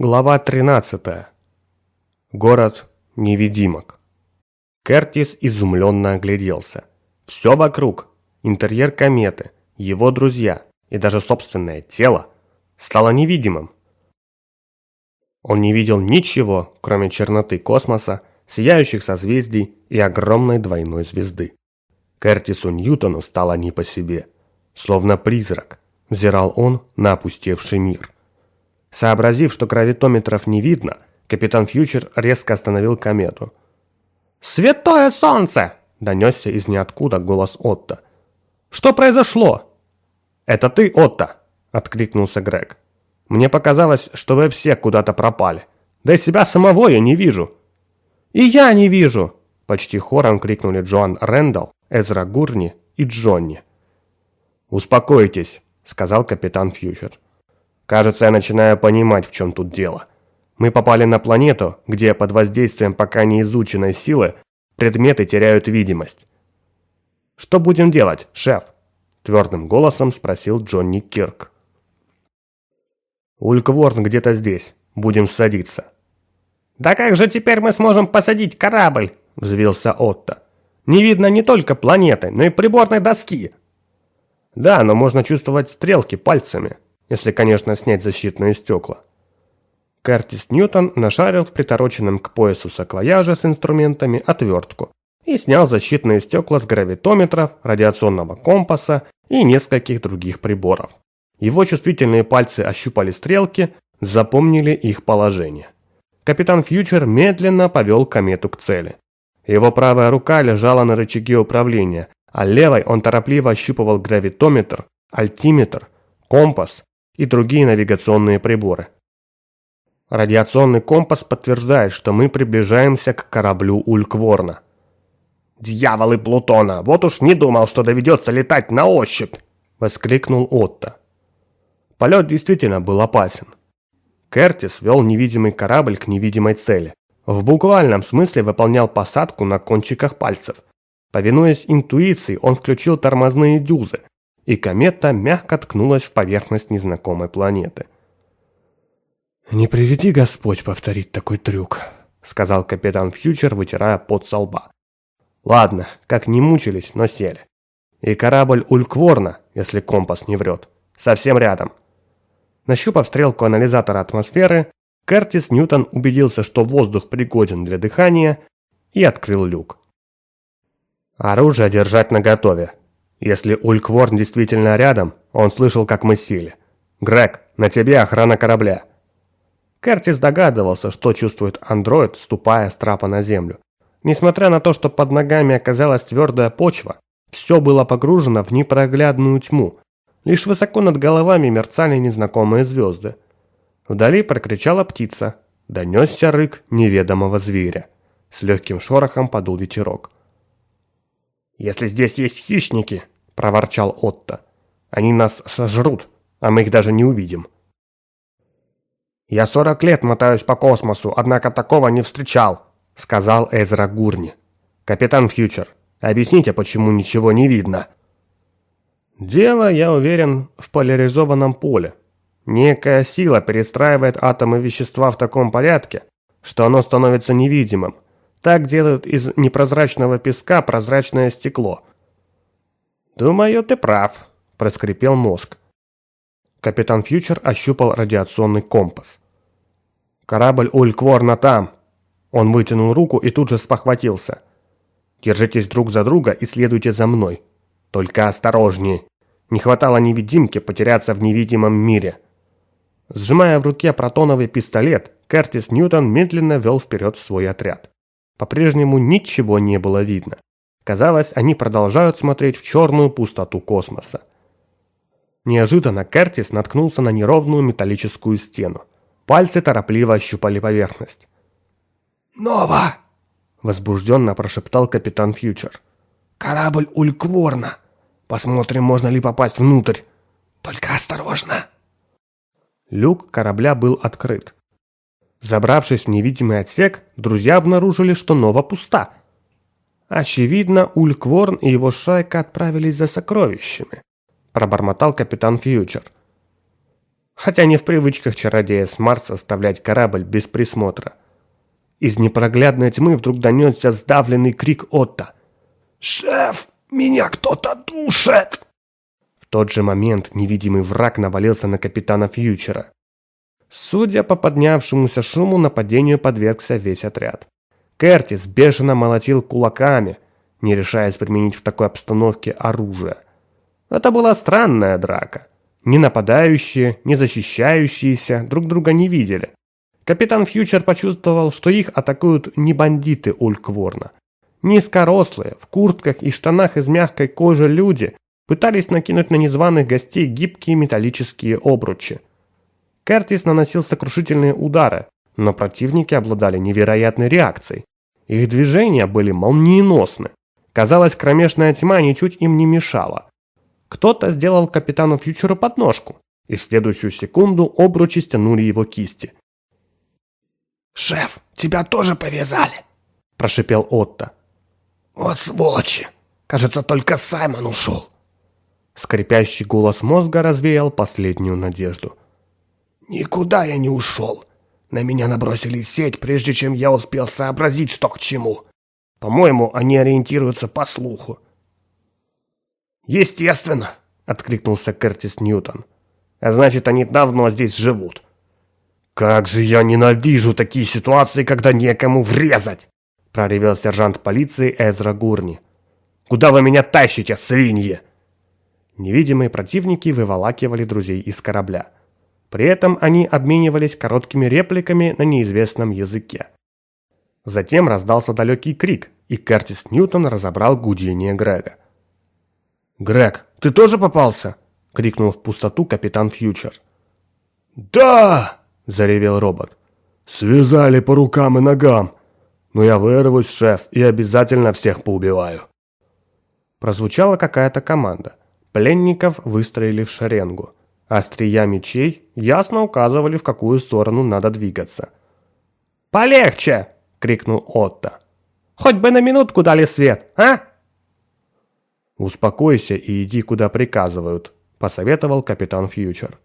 Глава 13. Город невидимок. Кертис изумленно огляделся. Все вокруг, интерьер кометы, его друзья и даже собственное тело стало невидимым. Он не видел ничего, кроме черноты космоса, сияющих созвездий и огромной двойной звезды. Кертису Ньютону стало не по себе. Словно призрак, взирал он на опустевший мир – Сообразив, что гравитометров не видно, капитан Фьючер резко остановил комету. «Святое солнце!» – донесся из ниоткуда голос Отто. «Что произошло?» «Это ты, Отто!» – откликнулся Грег. «Мне показалось, что вы все куда-то пропали. Да и себя самого я не вижу». «И я не вижу!» – почти хором крикнули Джоан Рэндалл, Эзра Гурни и Джонни. «Успокойтесь», – сказал капитан Фьючер. Кажется, я начинаю понимать, в чем тут дело. Мы попали на планету, где под воздействием пока не изученной силы предметы теряют видимость. «Что будем делать, шеф?» – твердым голосом спросил Джонни Кирк. «Улькворн где-то здесь. Будем садиться». «Да как же теперь мы сможем посадить корабль?» – взвился Отто. «Не видно не только планеты, но и приборной доски». «Да, но можно чувствовать стрелки пальцами», если, конечно, снять защитные стекла. Кертис Ньютон нашарил в притороченном к поясу саквояже с инструментами отвертку и снял защитные стекла с гравитометров, радиационного компаса и нескольких других приборов. Его чувствительные пальцы ощупали стрелки, запомнили их положение. Капитан Фьючер медленно повел комету к цели. Его правая рука лежала на рычаге управления, а левой он торопливо ощупывал гравитометр, альтиметр, компас и другие навигационные приборы. Радиационный компас подтверждает, что мы приближаемся к кораблю Улькворна. «Дьяволы Плутона! Вот уж не думал, что доведется летать на ощупь!» – воскликнул Отто. Полет действительно был опасен. Кертис вел невидимый корабль к невидимой цели. В буквальном смысле выполнял посадку на кончиках пальцев. Повинуясь интуиции, он включил тормозные дюзы, и комета мягко ткнулась в поверхность незнакомой планеты. «Не приведи Господь повторить такой трюк», — сказал капитан Фьючер, вытирая пот со лба. «Ладно, как не мучились, но сели. И корабль Улькворна, если компас не врет, совсем рядом». Нащупав стрелку анализатора атмосферы, Кертис Ньютон убедился, что воздух пригоден для дыхания, и открыл люк. «Оружие держать наготове», если Улькворн действительно рядом, он слышал, как мы сели. «Грег, на тебе охрана корабля». Кертис догадывался, что чувствует андроид, ступая с трапа на землю. Несмотря на то, что под ногами оказалась твердая почва, все было погружено в непроглядную тьму. Лишь высоко над головами мерцали незнакомые звезды. Вдали прокричала птица. Донесся рык неведомого зверя. С легким шорохом подул ветерок. «Если здесь есть хищники», – проворчал Отто, – «они нас сожрут, а мы их даже не увидим». «Я сорок лет мотаюсь по космосу, однако такого не встречал», – сказал Эзра Гурни. «Капитан Фьючер, объясните, почему ничего не видно?» «Дело, я уверен, в поляризованном поле. Некая сила перестраивает атомы вещества в таком порядке, что оно становится невидимым, так делают из непрозрачного песка прозрачное стекло. «Думаю, ты прав», – проскрипел мозг. Капитан Фьючер ощупал радиационный компас. «Корабль Улькворна там!» Он вытянул руку и тут же спохватился. «Держитесь друг за друга и следуйте за мной. Только осторожнее. Не хватало невидимки потеряться в невидимом мире». Сжимая в руке протоновый пистолет, Кертис Ньютон медленно вел вперед свой отряд. По-прежнему ничего не было видно. Казалось, они продолжают смотреть в черную пустоту космоса. Неожиданно Кертис наткнулся на неровную металлическую стену. Пальцы торопливо ощупали поверхность. «Нова!» – возбужденно прошептал капитан Фьючер. «Корабль Улькворна. Посмотрим, можно ли попасть внутрь. Только осторожно!» Люк корабля был открыт. Забравшись в невидимый отсек, друзья обнаружили, что Нова пуста. Очевидно, Улькворн и его шайка отправились за сокровищами, пробормотал капитан Фьючер. хотя не в привычках чародея с Марса оставлять корабль без присмотра. Из непроглядной тьмы вдруг донесся сдавленный крик Отто. «Шеф, меня кто-то душит!» В тот же момент невидимый враг навалился на капитана Фьючера. Судя по поднявшемуся шуму, нападению подвергся весь отряд. Кертис бешено молотил кулаками, не решаясь применить в такой обстановке оружие. Это была странная драка. Ни нападающие, ни защищающиеся друг друга не видели. Капитан Фьючер почувствовал, что их атакуют не бандиты Улькворна. Низкорослые, в куртках и штанах из мягкой кожи люди пытались накинуть на незваных гостей гибкие металлические обручи. Кертис наносил сокрушительные удары, но противники обладали невероятной реакцией. Их движения были молниеносны. Казалось, кромешная тьма ничуть им не мешала. Кто-то сделал капитану Фьючеру подножку, и в следующую секунду обручи стянули его кисти. «Шеф, тебя тоже повязали!» – прошипел Отто. «Вот сволочи! Кажется, только Саймон ушел!» Скрипящий голос мозга развеял последнюю надежду. «Никуда я не ушел. На меня набросили сеть, прежде чем я успел сообразить, что к чему. По-моему, они ориентируются по слуху. «Естественно!» — откликнулся Кертис Ньютон. «А значит, они давно здесь живут». «Как же я ненавижу такие ситуации, когда некому врезать!» — проревел сержант полиции Эзра Гурни. «Куда вы меня тащите, свиньи?» Невидимые противники выволакивали друзей из корабля. При этом они обменивались короткими репликами на неизвестном языке. Затем раздался далекий крик, и Кертис Ньютон разобрал гудение Грега. «Грег, ты тоже попался?» — крикнул в пустоту капитан Фьючер. «Да!» — заревел робот. «Связали по рукам и ногам. Но я вырвусь, шеф, и обязательно всех поубиваю». Прозвучала какая-то команда. Пленников выстроили в шеренгу. Острия мечей ясно указывали, в какую сторону надо двигаться. «Полегче!» — крикнул Отто. «Хоть бы на минутку дали свет, а?» «Успокойся и иди, куда приказывают», — посоветовал капитан Фьючер.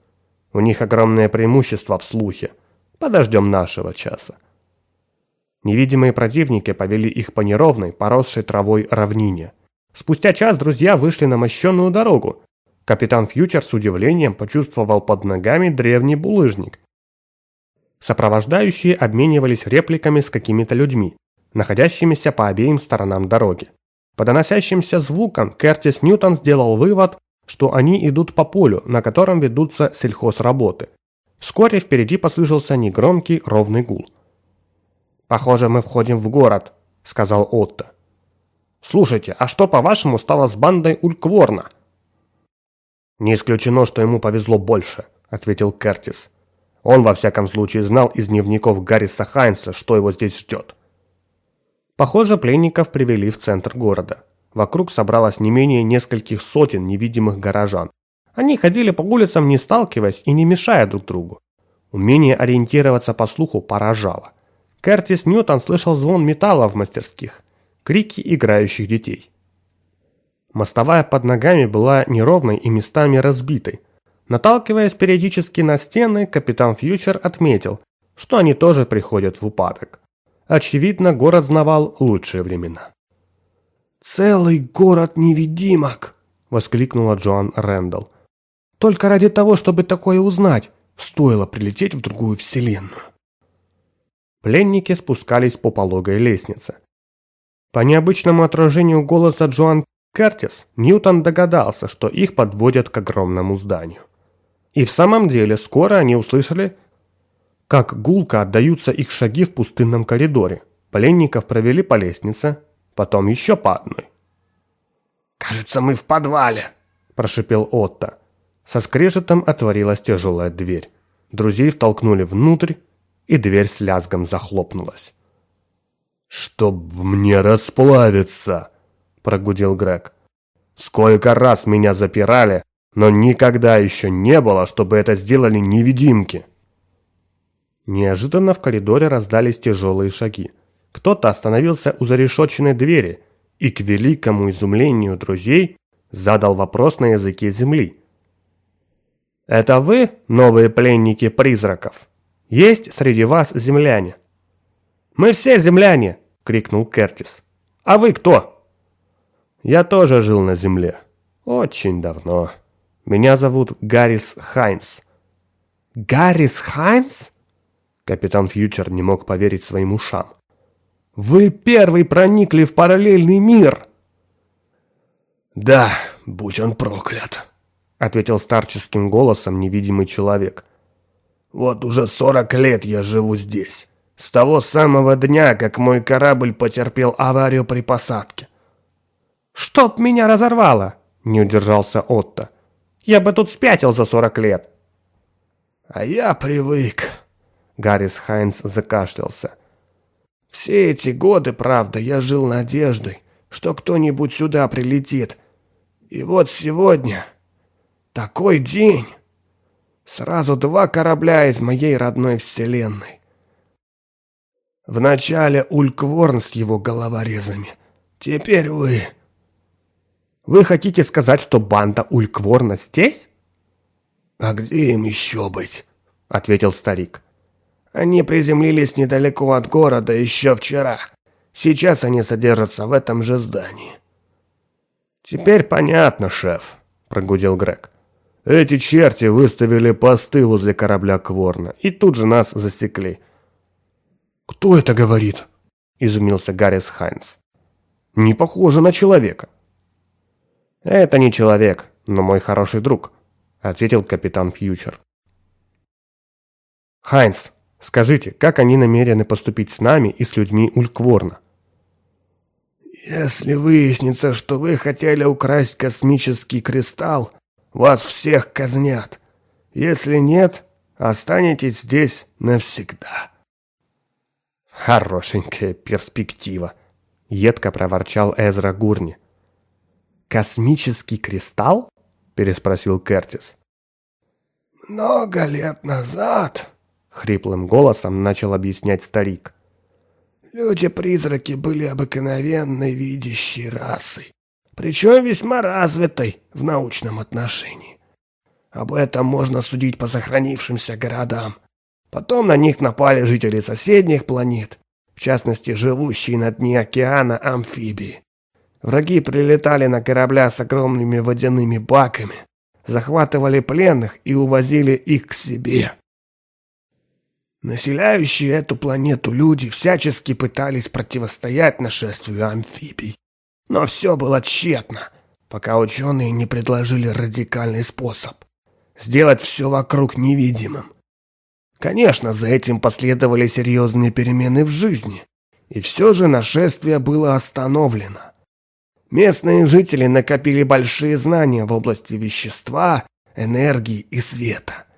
«У них огромное преимущество в слухе. Подождем нашего часа». Невидимые противники повели их по неровной, поросшей травой равнине. Спустя час друзья вышли на мощенную дорогу, Капитан Фьючер с удивлением почувствовал под ногами древний булыжник. Сопровождающие обменивались репликами с какими-то людьми, находящимися по обеим сторонам дороги. По доносящимся звукам Кертис Ньютон сделал вывод, что они идут по полю, на котором ведутся сельхозработы. Вскоре впереди послышался негромкий ровный гул. «Похоже, мы входим в город», — сказал Отто. «Слушайте, а что, по-вашему, стало с бандой Улькворна?» «Не исключено, что ему повезло больше», — ответил Кертис. Он, во всяком случае, знал из дневников Гарриса Хайнса, что его здесь ждет. Похоже, пленников привели в центр города. Вокруг собралось не менее нескольких сотен невидимых горожан. Они ходили по улицам, не сталкиваясь и не мешая друг другу. Умение ориентироваться по слуху поражало. Кертис Ньютон слышал звон металла в мастерских, крики играющих детей. Мостовая под ногами была неровной и местами разбитой. Наталкиваясь периодически на стены, капитан Фьючер отметил, что они тоже приходят в упадок. Очевидно, город знавал лучшие времена. «Целый город невидимок!» – воскликнула Джоан Рэндалл. «Только ради того, чтобы такое узнать, стоило прилететь в другую вселенную». Пленники спускались по пологой лестнице. По необычному отражению голоса Джоан Кертис, Ньютон догадался, что их подводят к огромному зданию. И в самом деле скоро они услышали, как гулко отдаются их шаги в пустынном коридоре. Пленников провели по лестнице, потом еще по одной. «Кажется, мы в подвале», – прошипел Отто. Со скрежетом отворилась тяжелая дверь. Друзей втолкнули внутрь, и дверь с лязгом захлопнулась. «Чтоб мне расплавиться!» Прогудел Грег. «Сколько раз меня запирали, но никогда еще не было, чтобы это сделали невидимки!» Неожиданно в коридоре раздались тяжелые шаги. Кто-то остановился у зарешоченной двери и, к великому изумлению друзей, задал вопрос на языке земли. Это вы, новые пленники призраков? Есть среди вас земляне?» «Мы все земляне!» — крикнул Кертис. «А вы кто?» «Я тоже жил на земле. Очень давно. Меня зовут Гаррис Хайнс». «Гаррис Хайнс?» Капитан Фьючер не мог поверить своим ушам. «Вы первый проникли в параллельный мир!» «Да, будь он проклят», — ответил старческим голосом невидимый человек. «Вот уже сорок лет я живу здесь, с того самого дня, как мой корабль потерпел аварию при посадке». «Чтоб меня разорвало!» — не удержался Отто. «Я бы тут спятил за сорок лет». «А я привык», — Гаррис Хайнс закашлялся. «Все эти годы, правда, я жил надеждой, что кто-нибудь сюда прилетит. И вот сегодня такой день. Сразу два корабля из моей родной вселенной. Вначале Улькворн с его головорезами. Теперь вы. Вы хотите сказать, что банда Улькворна здесь? А где им еще быть? Ответил старик. Они приземлились недалеко от города еще вчера. Сейчас они содержатся в этом же здании. «Теперь понятно, шеф», — прогудел Грег. «Эти черти выставили посты возле корабля Кворна и тут же нас засекли». «Кто это говорит?» — изумился Гаррис Хайнс. «Не похоже на человека». «Это не человек, но мой хороший друг», — ответил капитан Фьючер. «Хайнс, скажите, как они намерены поступить с нами и с людьми Улькворна?» «Если выяснится, что вы хотели украсть космический кристалл, вас всех казнят. Если нет, останетесь здесь навсегда». «Хорошенькая перспектива», — едко проворчал Эзра Гурни. «Космический кристалл?» — переспросил Кертис. «Много лет назад», — хриплым голосом начал объяснять старик, Люди-призраки были обыкновенной видящей расой, причем весьма развитой в научном отношении. Об этом можно судить по сохранившимся городам. Потом на них напали жители соседних планет, в частности, живущие на дне океана амфибии. Враги прилетали на корабля с огромными водяными баками, захватывали пленных и увозили их к себе. Населяющие эту планету люди всячески пытались противостоять нашествию амфибий. Но все было тщетно, пока ученые не предложили радикальный способ – сделать все вокруг невидимым. Конечно, за этим последовали серьезные перемены в жизни, и все же нашествие было остановлено. Местные жители накопили большие знания в области вещества, энергии и света –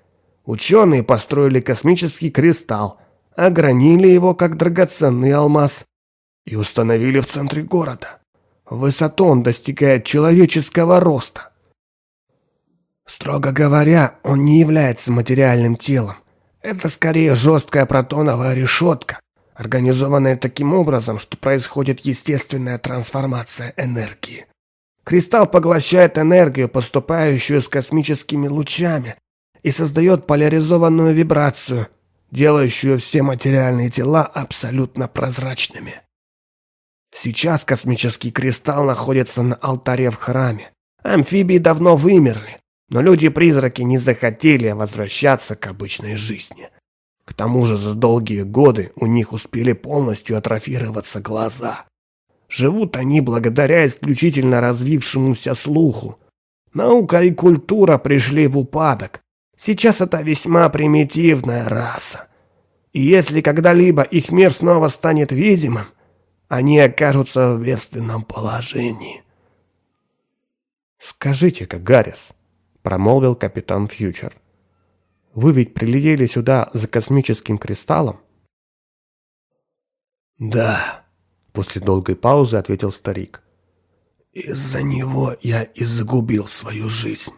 Ученые построили космический кристалл, огранили его как драгоценный алмаз и установили в центре города. Высоту он достигает человеческого роста. Строго говоря, он не является материальным телом. Это скорее жесткая протоновая решетка, организованная таким образом, что происходит естественная трансформация энергии. Кристалл поглощает энергию, поступающую с космическими лучами, и создает поляризованную вибрацию, делающую все материальные тела абсолютно прозрачными. Сейчас космический кристалл находится на алтаре в храме. Амфибии давно вымерли, но люди-призраки не захотели возвращаться к обычной жизни. К тому же за долгие годы у них успели полностью атрофироваться глаза. Живут они благодаря исключительно развившемуся слуху. Наука и культура пришли в упадок, Сейчас это весьма примитивная раса. И если когда-либо их мир снова станет видимым, они окажутся в бедственном положении. «Скажите-ка, Гаррис», — промолвил капитан Фьючер, — «вы ведь прилетели сюда за космическим кристаллом?» «Да», — после долгой паузы ответил старик. «Из-за него я и загубил свою жизнь».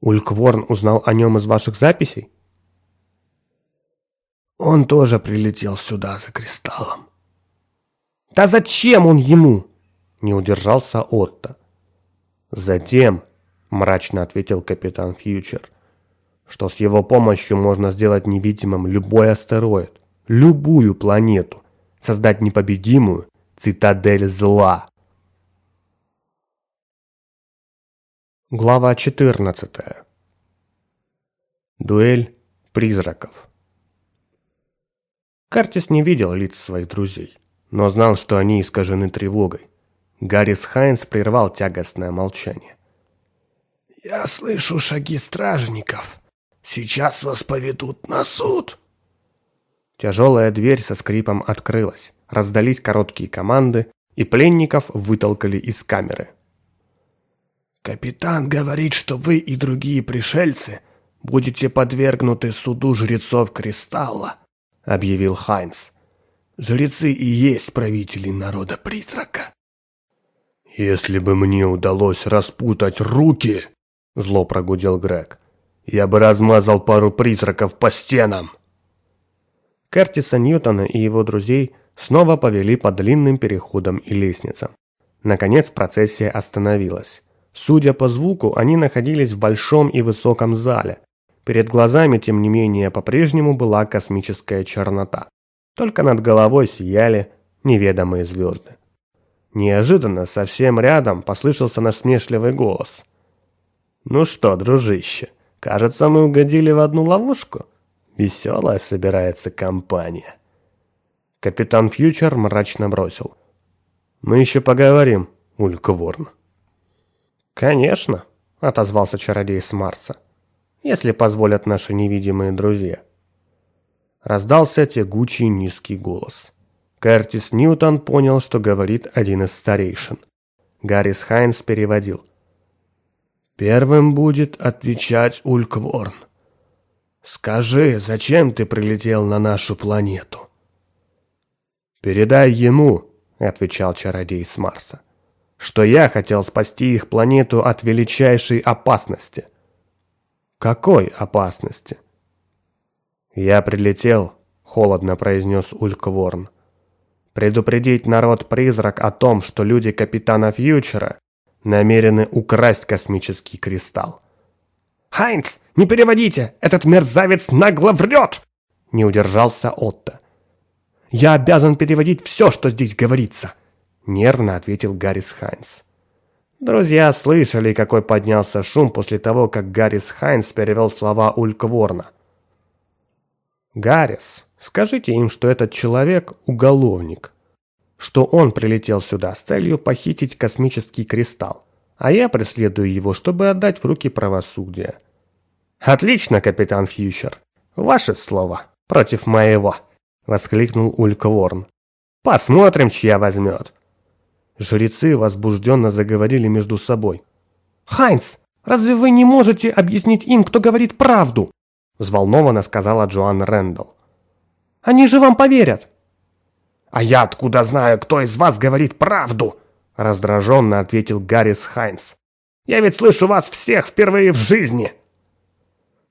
Улькворн узнал о нем из ваших записей? Он тоже прилетел сюда за кристаллом. Да зачем он ему? Не удержался Отто. Затем, – мрачно ответил капитан Фьючер. «Что с его помощью можно сделать невидимым любой астероид, любую планету, создать непобедимую цитадель зла». Глава 14. Дуэль призраков. Картис не видел лиц своих друзей, но знал, что они искажены тревогой. Гаррис Хайнс прервал тягостное молчание. «Я слышу шаги стражников. Сейчас вас поведут на суд». Тяжелая дверь со скрипом открылась, раздались короткие команды, и пленников вытолкали из камеры. «Капитан говорит, что вы и другие пришельцы будете подвергнуты суду жрецов Кристалла», — объявил Хайнс. «Жрецы и есть правители народа-призрака». «Если бы мне удалось распутать руки», — зло прогудел Грег, — «я бы размазал пару призраков по стенам». Кертиса Ньютона и его друзей снова повели по длинным переходам и лестницам. Наконец процессия остановилась. Судя по звуку, они находились в большом и высоком зале. Перед глазами, тем не менее, по-прежнему была космическая чернота. Только над головой сияли неведомые звезды. Неожиданно, совсем рядом, послышался насмешливый голос. «Ну что, дружище, кажется, мы угодили в одну ловушку. Веселая собирается компания». Капитан Фьючер мрачно бросил. «Мы еще поговорим, Улькворн». «Конечно», — отозвался чародей с Марса, «если позволят наши невидимые друзья». Раздался тягучий низкий голос. Кертис Ньютон понял, что говорит один из старейшин. Гаррис Хайнс переводил. «Первым будет отвечать Улькворн. Скажи, зачем ты прилетел на нашу планету?» «Передай ему», — отвечал чародей с Марса, «что я хотел спасти их планету от величайшей опасности». «Какой опасности?» «Я прилетел», — холодно произнес Улькворн, предупредить народ-призрак о том, что люди капитана Фьючера намерены украсть космический кристалл. «Хайнц, не переводите! Этот мерзавец нагло врет!» Не удержался Отто. «Я обязан переводить все, что здесь говорится!» Нервно ответил Гаррис Хайнс. Друзья слышали, какой поднялся шум после того, как Гаррис Хайнс перевел слова Улькворна. «Гаррис, Скажите им, что этот человек – уголовник, что он прилетел сюда с целью похитить космический кристалл, а я преследую его, чтобы отдать в руки правосудия. «Отлично, капитан Фьючер. Ваше слово против моего», – воскликнул Улькворн. «Посмотрим, чья возьмет». Жрецы возбужденно заговорили между собой. «Хайнц, разве вы не можете объяснить им, кто говорит правду?» – взволнованно сказала Джоан Рэндалл. Они же вам поверят!» «А я откуда знаю, кто из вас говорит правду?» Раздраженно ответил Гаррис Хайнс. «Я ведь слышу вас всех впервые в жизни!»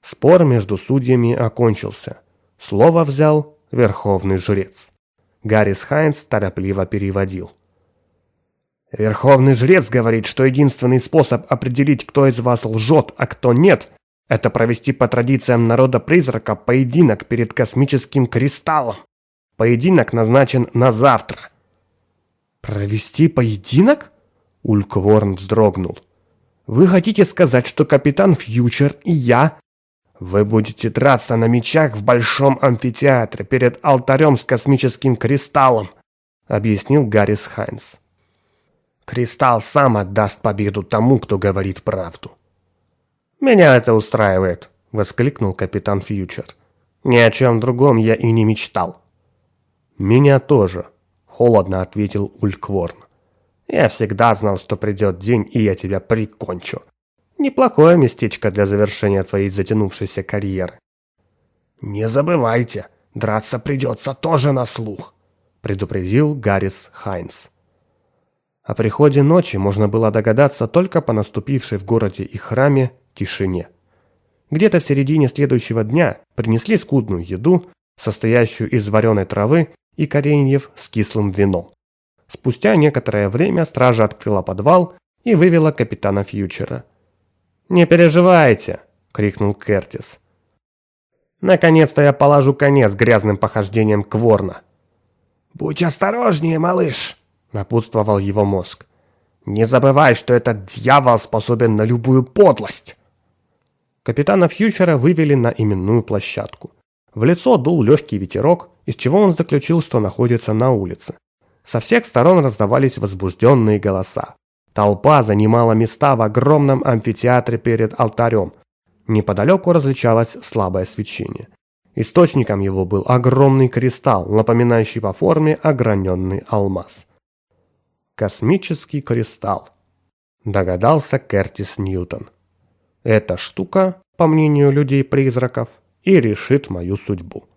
Спор между судьями окончился. Слово взял верховный жрец. Гаррис Хайнс торопливо переводил. Верховный жрец говорит, что единственный способ определить, кто из вас лжет, а кто нет, это провести по традициям народа-призрака поединок перед космическим кристаллом. Поединок назначен на завтра. Провести поединок? Улькворн вздрогнул. Вы хотите сказать, что капитан Фьючер и я... Вы будете драться на мечах в большом амфитеатре перед алтарем с космическим кристаллом, объяснил Гаррис Хайнс. Кристалл сам отдаст победу тому, кто говорит правду. «Меня это устраивает», — воскликнул капитан Фьючер. «Ни о чем другом я и не мечтал». «Меня тоже», — холодно ответил Улькворн. «Я всегда знал, что придет день, и я тебя прикончу. Неплохое местечко для завершения твоей затянувшейся карьеры». «Не забывайте, драться придется тоже на слух», — предупредил Гаррис Хайнс. О приходе ночи можно было догадаться только по наступившей в городе и храме тишине. Где-то в середине следующего дня принесли скудную еду, состоящую из вареной травы и кореньев с кислым вином. Спустя некоторое время стража открыла подвал и вывела капитана Фьючера. «Не переживайте!» — крикнул Кертис. «Наконец-то я положу конец грязным похождениям Кворна!» «Будь осторожнее, малыш!» — напутствовал его мозг. «Не забывай, что этот дьявол способен на любую подлость!» Капитана Фьючера вывели на именную площадку. В лицо дул легкий ветерок, из чего он заключил, что находится на улице. Со всех сторон раздавались возбужденные голоса. Толпа занимала места в огромном амфитеатре перед алтарем. Неподалеку различалось слабое свечение. Источником его был огромный кристалл, напоминающий по форме ограненный алмаз. Космический кристалл, догадался Кертис Ньютон. Эта штука, по мнению людей-призраков, и решит мою судьбу.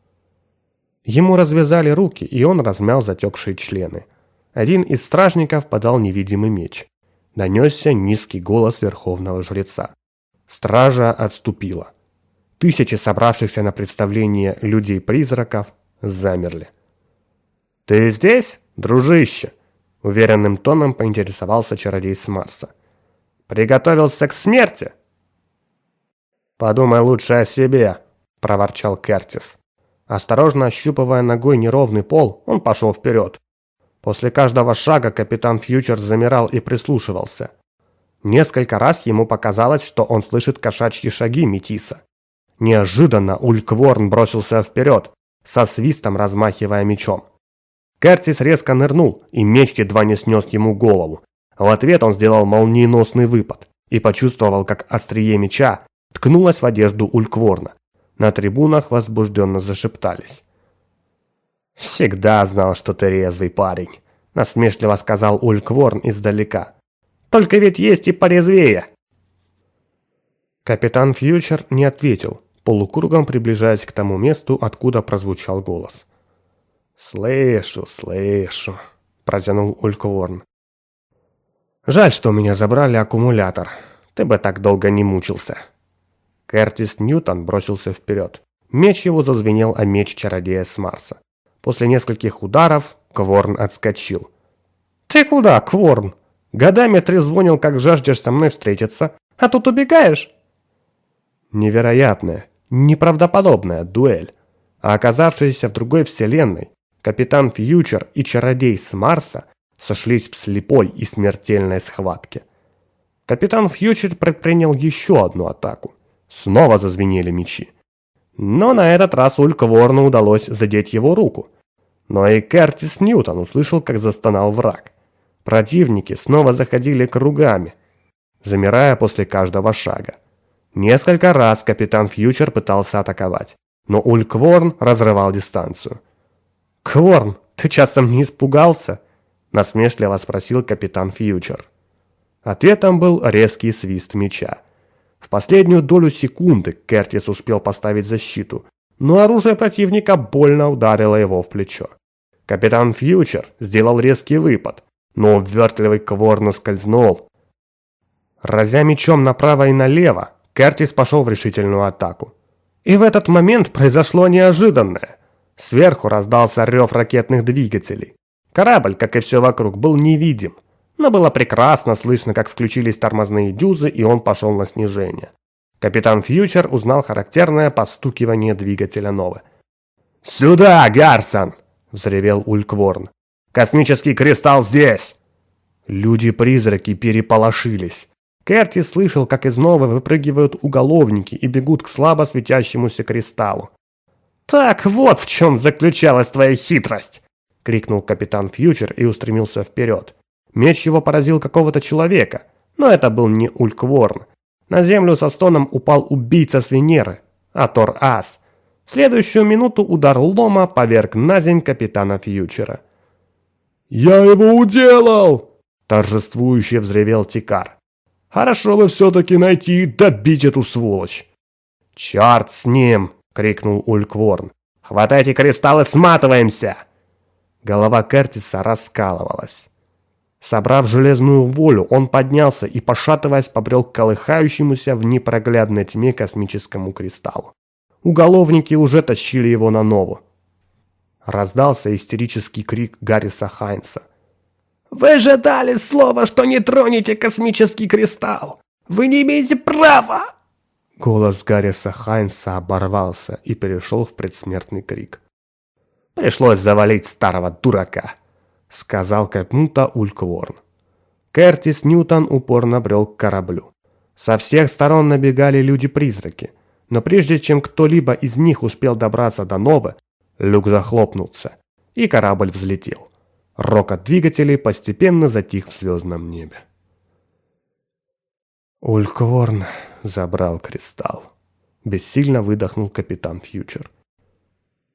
Ему развязали руки, и он размял затекшие члены. Один из стражников подал невидимый меч. Донесся низкий голос верховного жреца. Стража отступила. Тысячи собравшихся на представление людей-призраков замерли. «Ты здесь, дружище?» Уверенным тоном поинтересовался чародей с Марса. «Приготовился к смерти?» «Подумай лучше о себе», – проворчал Кертис. Осторожно ощупывая ногой неровный пол, он пошел вперед. После каждого шага капитан Фьючерс замирал и прислушивался. Несколько раз ему показалось, что он слышит кошачьи шаги Метиса. Неожиданно Улькворн бросился вперед, со свистом размахивая мечом. Кертис резко нырнул, и меч едва не снес ему голову. В ответ он сделал молниеносный выпад и почувствовал, как острие меча ткнулось в одежду Улькворна. На трибунах возбужденно зашептались. «Всегда знал, что ты резвый парень», – насмешливо сказал Улькворн издалека. «Только ведь есть и порезвее». Капитан Фьючер не ответил, полукругом приближаясь к тому месту, откуда прозвучал голос. «Слышу, слышу», – протянул Улькворн. «Жаль, что у меня забрали аккумулятор. Ты бы так долго не мучился». Кертис Ньютон бросился вперед. Меч его зазвенел о меч чародея с Марса. После нескольких ударов Кворн отскочил. «Ты куда, Кворн? Годами трезвонил, как жаждешь со мной встретиться, а тут убегаешь?» Невероятная, неправдоподобная дуэль. А оказавшиеся в другой вселенной, капитан Фьючер и чародей с Марса сошлись в слепой и смертельной схватке. Капитан Фьючер предпринял еще одну атаку. Снова зазвенели мечи. Но на этот раз Улька Ворну удалось задеть его руку. Но и Кертис Ньютон услышал, как застонал враг. Противники снова заходили кругами, замирая после каждого шага. Несколько раз капитан Фьючер пытался атаковать, но Улькворн разрывал дистанцию. «Кворн, ты часом не испугался?» – насмешливо спросил капитан Фьючер. Ответом был резкий свист меча. В последнюю долю секунды Кертис успел поставить защиту, но оружие противника больно ударило его в плечо. Капитан Фьючер сделал резкий выпад, но увертливый Кворн скользнул. Разя мечом направо и налево, Кертис пошел в решительную атаку. И в этот момент произошло неожиданное. Сверху раздался рев ракетных двигателей. Корабль, как и все вокруг, был невидим – но было прекрасно слышно, как включились тормозные дюзы, и он пошел на снижение. Капитан Фьючер узнал характерное постукивание двигателя Новы. «Сюда, Гарсон!» – взревел Улькворн. «Космический кристалл здесь!» Люди-призраки переполошились. Керти слышал, как из Новы выпрыгивают уголовники и бегут к слабо светящемуся кристаллу. «Так вот в чем заключалась твоя хитрость!» — крикнул капитан Фьючер и устремился вперед. Меч его поразил какого-то человека, но это был не Улькворн. На землю со стоном упал убийца с Венеры, а Тор-Ас. В следующую минуту удар лома поверг на земь капитана Фьючера. «Я его уделал!» – торжествующе взревел Тикар. «Хорошо бы все-таки найти и добить эту сволочь!» «Черт с ним!» – крикнул Улькворн. «Хватайте кристаллы, сматываемся!» Голова Кертиса раскалывалась. Собрав железную волю, он поднялся и, пошатываясь, побрел к колыхающемуся в непроглядной тьме космическому кристаллу. Уголовники уже тащили его на нову. Раздался истерический крик Гарриса Хайнса. «Вы же дали слово, что не тронете космический кристалл! Вы не имеете права!» Голос Гарриса Хайнса оборвался и перешел в предсмертный крик. «Пришлось завалить старого дурака», — сказал кому-то Улькворн. Кертис Ньютон упорно брел к кораблю. Со всех сторон набегали люди-призраки, но прежде чем кто-либо из них успел добраться до Новы, люк захлопнулся, и корабль взлетел. Рокот двигателей постепенно затих в звездном небе. Улькворн забрал кристалл. Бессильно выдохнул капитан Фьючер.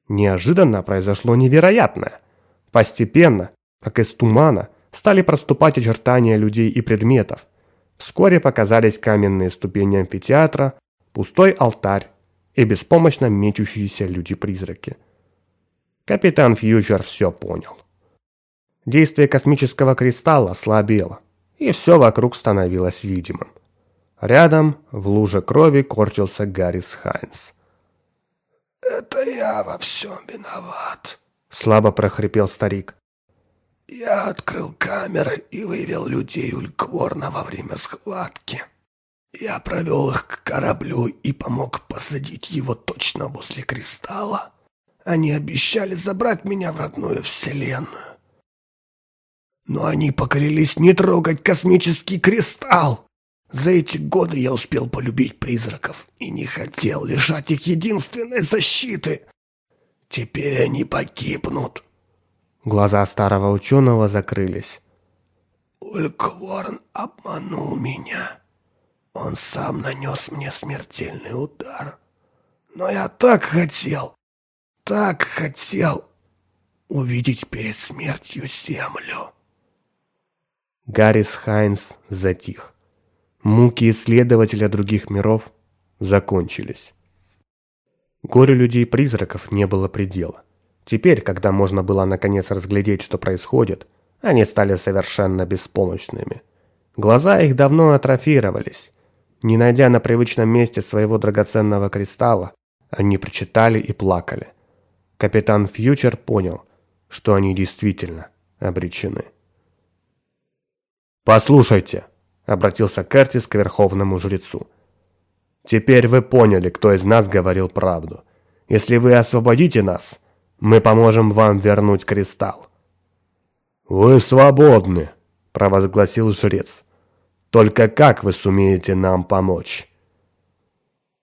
Неожиданно произошло невероятное. Постепенно, как из тумана, стали проступать очертания людей и предметов. Вскоре показались каменные ступени амфитеатра, пустой алтарь и беспомощно мечущиеся люди-призраки. Капитан Фьючер все понял. Действие космического кристалла слабело, и все вокруг становилось видимым. Рядом, в луже крови, корчился Гаррис Хайнс. «Это я во всем виноват», — слабо прохрипел старик. «Я открыл камеры и вывел людей Улькворна во время схватки. Я провел их к кораблю и помог посадить его точно возле кристалла. Они обещали забрать меня в родную вселенную. Но они поклялись не трогать космический кристалл. За эти годы я успел полюбить призраков и не хотел лишать их единственной защиты. Теперь они погибнут. Глаза старого ученого закрылись. Улькворн обманул меня. Он сам нанес мне смертельный удар. Но я так хотел, так хотел увидеть перед смертью землю. Гаррис Хайнс затих. Муки исследователя других миров закончились. Горе людей-призраков не было предела. Теперь, когда можно было наконец разглядеть, что происходит, они стали совершенно беспомощными. Глаза их давно атрофировались. Не найдя на привычном месте своего драгоценного кристалла, они прочитали и плакали. Капитан Фьючер понял, что они действительно обречены. «Послушайте», — обратился Кертис к верховному жрецу. «Теперь вы поняли, кто из нас говорил правду. Если вы освободите нас, мы поможем вам вернуть кристалл». «Вы свободны», — провозгласил жрец. «Только как вы сумеете нам помочь?»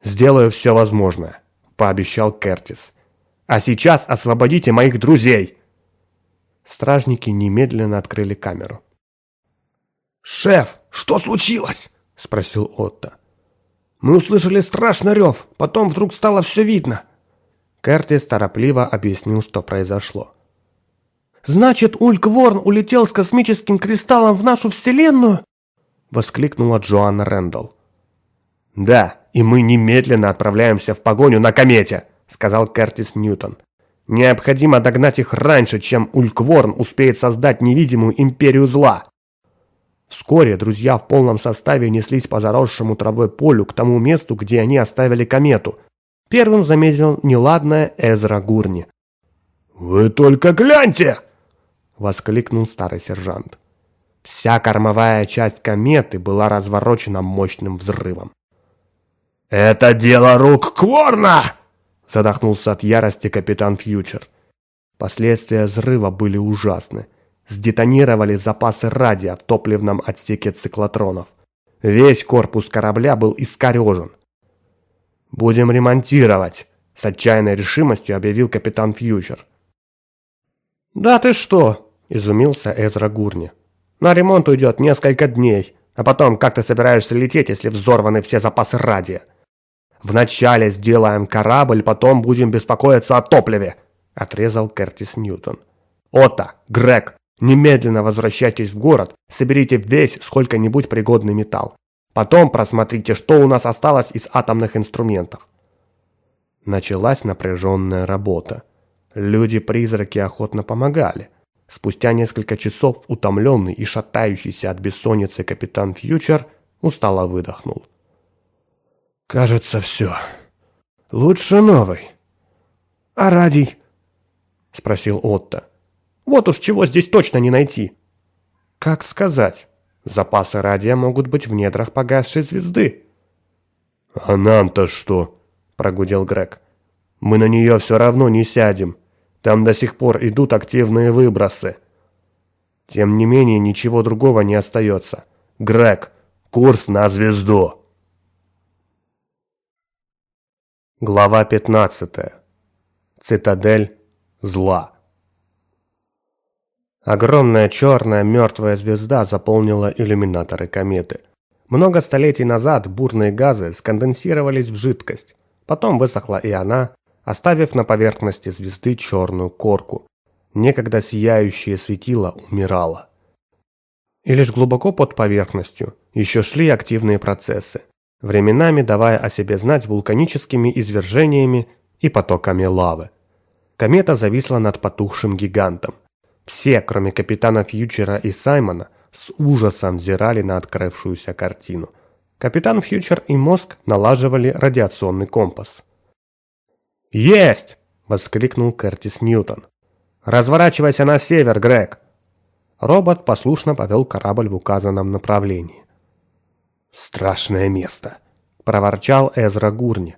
«Сделаю все возможное», — пообещал Кертис. «А сейчас освободите моих друзей!» Стражники немедленно открыли камеру. «Шеф, что случилось?» – спросил Отто. «Мы услышали страшный рев, потом вдруг стало все видно». Кертис торопливо объяснил, что произошло. «Значит, Ульк Ворн улетел с космическим кристаллом в нашу Вселенную?» – воскликнула Джоанна Рэндалл. «Да, и мы немедленно отправляемся в погоню на комете», – сказал Кертис Ньютон. «Необходимо догнать их раньше, чем Улькворн успеет создать невидимую империю зла». Вскоре друзья в полном составе неслись по заросшему травой полю к тому месту, где они оставили комету. Первым заметил неладное Эзра Гурни. «Вы только гляньте!» — воскликнул старый сержант. Вся кормовая часть кометы была разворочена мощным взрывом. «Это дело рук Кворна!» — задохнулся от ярости капитан Фьючер. Последствия взрыва были ужасны сдетонировали запасы радия в топливном отсеке циклотронов. Весь корпус корабля был искорежен. «Будем ремонтировать», — с отчаянной решимостью объявил капитан Фьючер. «Да ты что?» — изумился Эзра Гурни. «На ремонт уйдет несколько дней, а потом как ты собираешься лететь, если взорваны все запасы радия?» «Вначале сделаем корабль, потом будем беспокоиться о топливе», — отрезал Кертис Ньютон. «Отто, Грег, Немедленно возвращайтесь в город, соберите весь сколько-нибудь пригодный металл. Потом просмотрите, что у нас осталось из атомных инструментов. Началась напряженная работа. Люди-призраки охотно помогали. Спустя несколько часов утомленный и шатающийся от бессонницы капитан Фьючер устало выдохнул. «Кажется, все. Лучше новый. А радий?» — спросил Отто. Вот уж чего здесь точно не найти. Как сказать? Запасы радия могут быть в недрах погасшей звезды. «А нам-то что?» – прогудел Грег. «Мы на нее все равно не сядем. Там до сих пор идут активные выбросы». Тем не менее, ничего другого не остается. Грег, курс на звезду. Глава 15. Цитадель зла. Огромная черная мертвая звезда заполнила иллюминаторы кометы. Много столетий назад бурные газы сконденсировались в жидкость. Потом высохла и она, оставив на поверхности звезды черную корку. Некогда сияющее светило умирало. И лишь глубоко под поверхностью еще шли активные процессы, временами давая о себе знать вулканическими извержениями и потоками лавы. Комета зависла над потухшим гигантом. Все, кроме капитана Фьючера и Саймона, с ужасом взирали на открывшуюся картину. Капитан Фьючер и мозг налаживали радиационный компас. «Есть!» – воскликнул Кертис Ньютон. «Разворачивайся на север, Грег!» Робот послушно повел корабль в указанном направлении. «Страшное место!» – проворчал Эзра Гурни.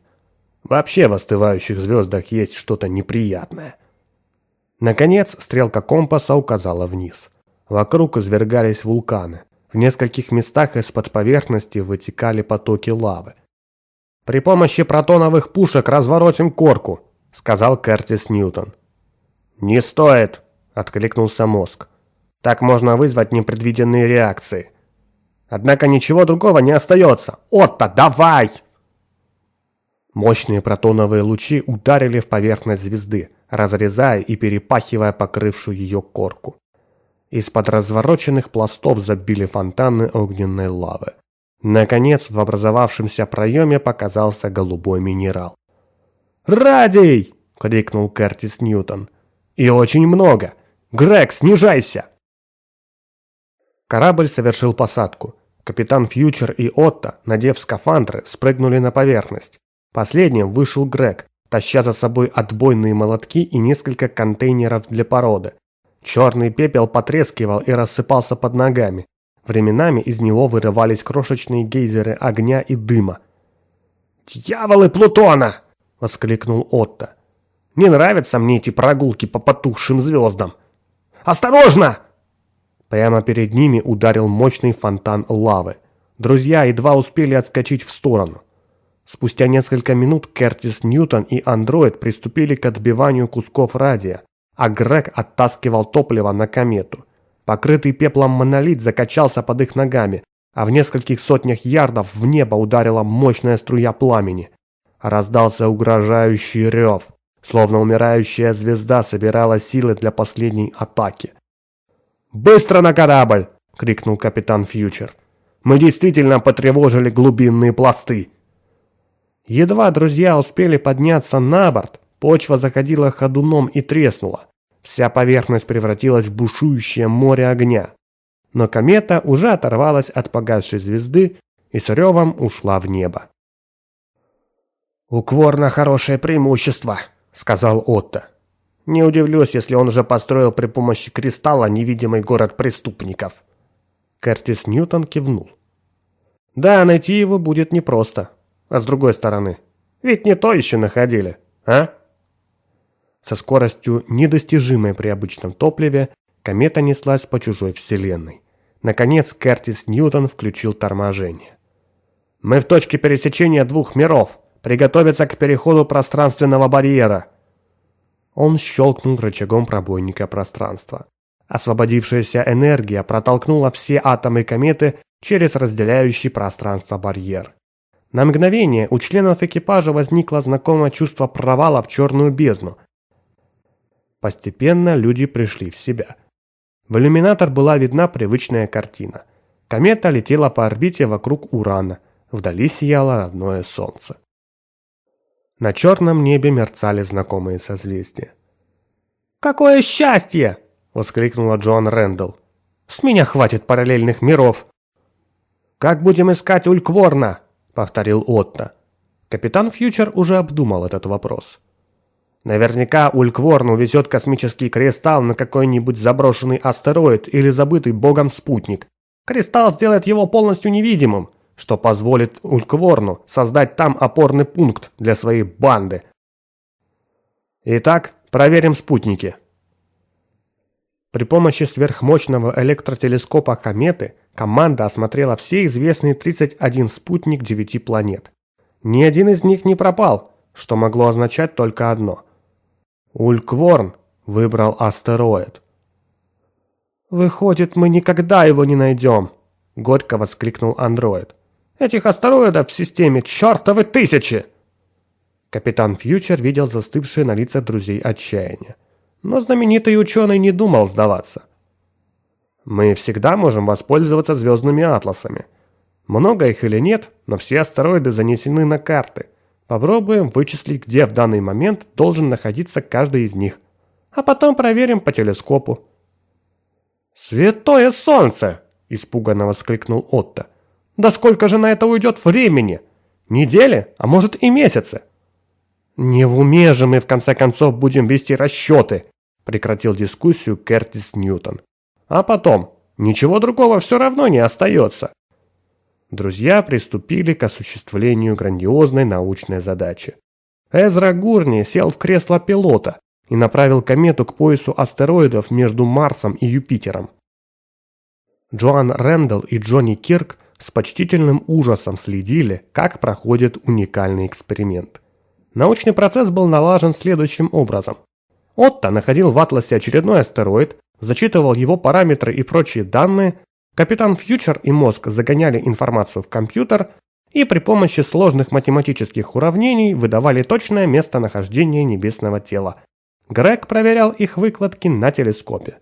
«Вообще в остывающих звездах есть что-то неприятное». Наконец, стрелка компаса указала вниз. Вокруг извергались вулканы. В нескольких местах из-под поверхности вытекали потоки лавы. «При помощи протоновых пушек разворотим корку», — сказал Кертис Ньютон. «Не стоит!» – откликнулся мозг. «Так можно вызвать непредвиденные реакции. Однако ничего другого не остается. Отто, давай!» Мощные протоновые лучи ударили в поверхность звезды, разрезая и перепахивая покрывшую ее корку. Из-под развороченных пластов забили фонтаны огненной лавы. Наконец, в образовавшемся проеме показался голубой минерал. «Радий!» — крикнул Кертис Ньютон. И очень много. Грег, снижайся!» Корабль совершил посадку. Капитан Фьючер и Отто, надев скафандры, спрыгнули на поверхность. Последним вышел Грег, таща за собой отбойные молотки и несколько контейнеров для породы. Черный пепел потрескивал и рассыпался под ногами. Временами из него вырывались крошечные гейзеры огня и дыма. «Дьяволы Плутона!» — воскликнул Отто. Не нравятся мне эти прогулки по потухшим звездам. Осторожно! Прямо перед ними ударил мощный фонтан лавы. Друзья едва успели отскочить в сторону. Спустя несколько минут Кертис Ньютон и андроид приступили к отбиванию кусков радия, а Грег оттаскивал топливо на комету. Покрытый пеплом монолит закачался под их ногами, а в нескольких сотнях ярдов в небо ударила мощная струя пламени. Раздался угрожающий рев словно умирающая звезда собирала силы для последней атаки. «Быстро на корабль!» — крикнул капитан Фьючер. «Мы действительно потревожили глубинные пласты!» Едва друзья успели подняться на борт, почва заходила ходуном и треснула. Вся поверхность превратилась в бушующее море огня. Но комета уже оторвалась от погасшей звезды и с ревом ушла в небо. «У Кворна хорошее преимущество», — сказал Отто. «Не удивлюсь, если он уже построил при помощи кристалла невидимый город преступников». Кертис Ньютон кивнул. «Да, найти его будет непросто. А с другой стороны, ведь не то еще находили, а?» Со скоростью, недостижимой при обычном топливе, комета неслась по чужой вселенной. Наконец, Кертис Ньютон включил торможение. «Мы в точке пересечения двух миров», Приготовиться к переходу пространственного барьера!» Он щелкнул рычагом пробойника пространства. Освободившаяся энергия протолкнула все атомы кометы через разделяющий пространство барьер. На мгновение у членов экипажа возникло знакомое чувство провала в черную бездну. Постепенно люди пришли в себя. В иллюминатор была видна привычная картина. Комета летела по орбите вокруг Урана. Вдали сияло родное солнце. На черном небе мерцали знакомые созвездия. «Какое счастье!» — воскликнула Джоан Рэндалл. «С меня хватит параллельных миров!» «Как будем искать Улькворна?» — повторил Отто. Капитан Фьючер уже обдумал этот вопрос. Наверняка Улькворн увезет космический кристалл на какой-нибудь заброшенный астероид или забытый богом спутник. Кристалл сделает его полностью невидимым, что позволит Улькворну создать там опорный пункт для своей банды. Итак, проверим спутники. При помощи сверхмощного электротелескопа кометы команда осмотрела все известные 31 спутник 9 планет. Ни один из них не пропал, что могло означать только одно. Улькворн выбрал астероид. «Выходит, мы никогда его не найдем!» – горько воскликнул андроид. «Этих астероидов в системе чертовы тысячи!» Капитан Фьючер видел застывшие на лицах друзей отчаяние. Но знаменитый ученый не думал сдаваться. «Мы всегда можем воспользоваться звездными атласами. Много их или нет, но все астероиды занесены на карты. Попробуем вычислить, где в данный момент должен находиться каждый из них. А потом проверим по телескопу». «Святое солнце!» – испуганно воскликнул Отто. «Да сколько же на это уйдет времени? Недели, а может и месяцы?» «Не в уме же мы в конце концов будем вести расчеты!» – прекратил дискуссию Кертис Ньютон. «А потом, ничего другого все равно не остается!» Друзья приступили к осуществлению грандиозной научной задачи. Эзра Гурни сел в кресло пилота, и направил комету к поясу астероидов между Марсом и Юпитером. Джоан Рэндалл и Джонни Кирк с почтительным ужасом следили, как проходит уникальный эксперимент. Научный процесс был налажен следующим образом. Отто находил в атласе очередной астероид, зачитывал его параметры и прочие данные, капитан Фьючер и мозг загоняли информацию в компьютер и при помощи сложных математических уравнений выдавали точное местонахождение небесного тела, Грег проверял их выкладки на телескопе.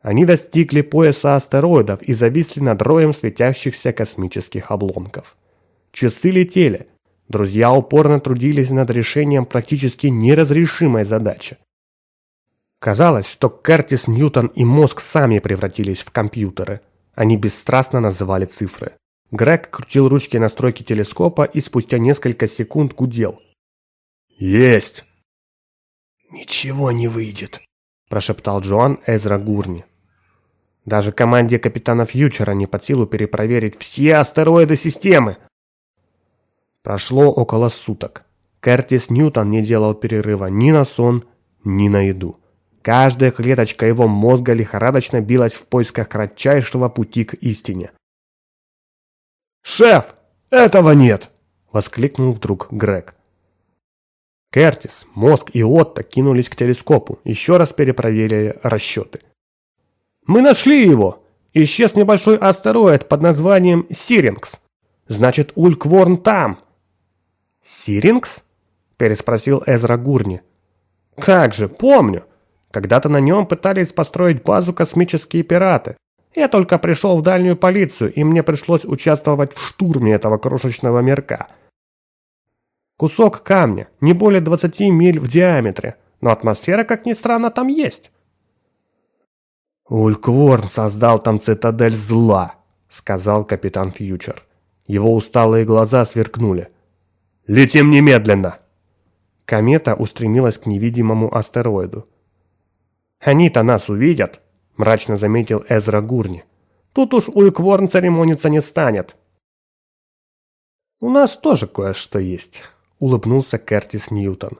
Они достигли пояса астероидов и зависли над роем светящихся космических обломков. Часы летели. Друзья упорно трудились над решением практически неразрешимой задачи. Казалось, что Кертис Ньютон и мозг сами превратились в компьютеры. Они бесстрастно называли цифры. Грег крутил ручки настройки телескопа и спустя несколько секунд гудел. «Есть!» «Ничего не выйдет», – прошептал Джоан Эзра Гурни. Даже команде капитана Фьючера не под силу перепроверить все астероиды системы. Прошло около суток. Кертис Ньютон не делал перерыва ни на сон, ни на еду. Каждая клеточка его мозга лихорадочно билась в поисках кратчайшего пути к истине. «Шеф, этого нет!» – воскликнул вдруг Грег. Кертис, Мозг и Отто кинулись к телескопу, еще раз перепроверили расчеты. «Мы нашли его! Исчез небольшой астероид под названием Сирингс. Значит, Улькворн там!» «Сирингс?» – переспросил Эзра Гурни. «Как же, помню! Когда-то на нем пытались построить базу космические пираты. Я только пришел в дальнюю полицию, и мне пришлось участвовать в штурме этого крошечного мирка». Кусок камня, не более 20 миль в диаметре, но атмосфера, как ни странно, там есть. «Улькворн создал там цитадель зла», — сказал капитан Фьючер. Его усталые глаза сверкнули. «Летим немедленно!» Комета устремилась к невидимому астероиду. «Они-то нас увидят», — мрачно заметил Эзра Гурни. «Тут уж Улькворн церемониться не станет». «У нас тоже кое-что есть», улыбнулся Кертис Ньютон.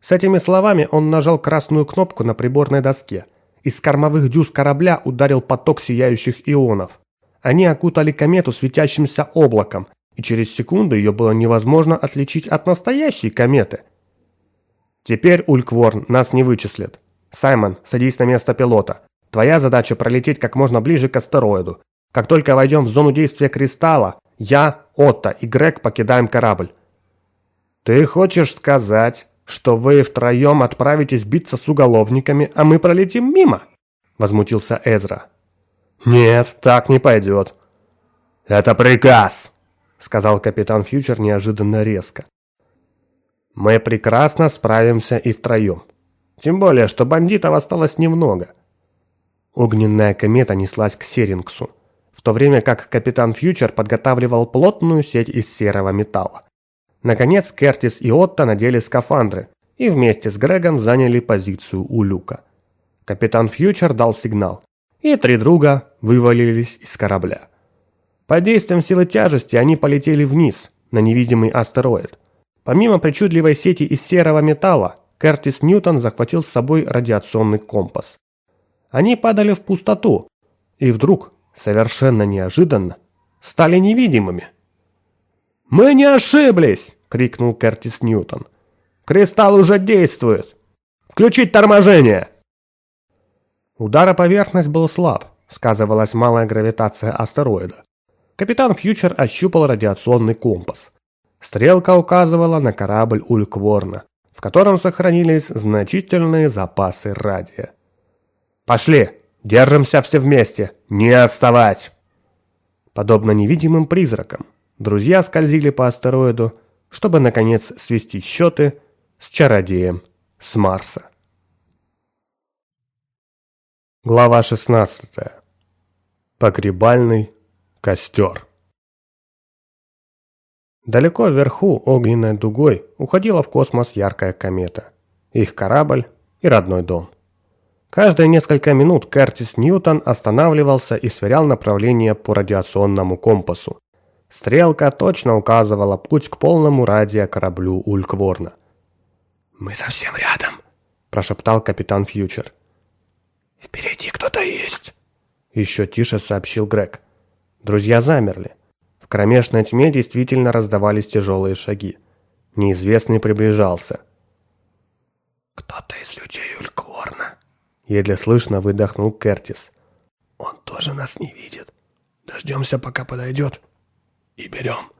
С этими словами он нажал красную кнопку на приборной доске. Из кормовых дюз корабля ударил поток сияющих ионов. Они окутали комету светящимся облаком, и через секунду ее было невозможно отличить от настоящей кометы. «Теперь, Улькворн, нас не вычислят. Саймон, садись на место пилота. Твоя задача пролететь как можно ближе к астероиду. Как только войдем в зону действия кристалла, я, Отто и Грег покидаем корабль. «Ты хочешь сказать, что вы втроем отправитесь биться с уголовниками, а мы пролетим мимо?» Возмутился Эзра. «Нет, так не пойдет». «Это приказ!» Сказал капитан Фьючер неожиданно резко. «Мы прекрасно справимся и втроем. Тем более, что бандитов осталось немного». Огненная комета неслась к Серингсу, в то время как капитан Фьючер подготавливал плотную сеть из серого металла. Наконец Кертис и Отто надели скафандры и вместе с Грегом заняли позицию у люка. Капитан Фьючер дал сигнал, и три друга вывалились из корабля. Под действием силы тяжести они полетели вниз, на невидимый астероид. Помимо причудливой сети из серого металла, Кертис Ньютон захватил с собой радиационный компас. Они падали в пустоту, и вдруг, совершенно неожиданно, стали невидимыми. «Мы не ошиблись!» — крикнул Кертис Ньютон. «Кристалл уже действует! Включить торможение!» Удар поверхность был слаб, сказывалась малая гравитация астероида. Капитан Фьючер ощупал радиационный компас. Стрелка указывала на корабль Улькворна, в котором сохранились значительные запасы радия. «Пошли! Держимся все вместе! Не отставать!» Подобно невидимым призракам, друзья скользили по астероиду, чтобы, наконец, свести счеты с чародеем с Марса. Глава 16. Погребальный костер. Далеко вверху огненной дугой уходила в космос яркая комета. Их корабль и родной дом. Каждые несколько минут Кертис Ньютон останавливался и сверял направление по радиационному компасу. Стрелка точно указывала путь к полному радиокораблю Улькворна. «Мы совсем рядом», – прошептал капитан Фьючер. «Впереди кто-то есть», – еще тише сообщил Грег. Друзья замерли. Кромешной тьме действительно раздавались тяжелые шаги. Неизвестный приближался. «Кто-то из людей Улькворна», Еле слышно выдохнул Кертис. «Он тоже нас не видит. Дождемся, пока подойдет, и берем».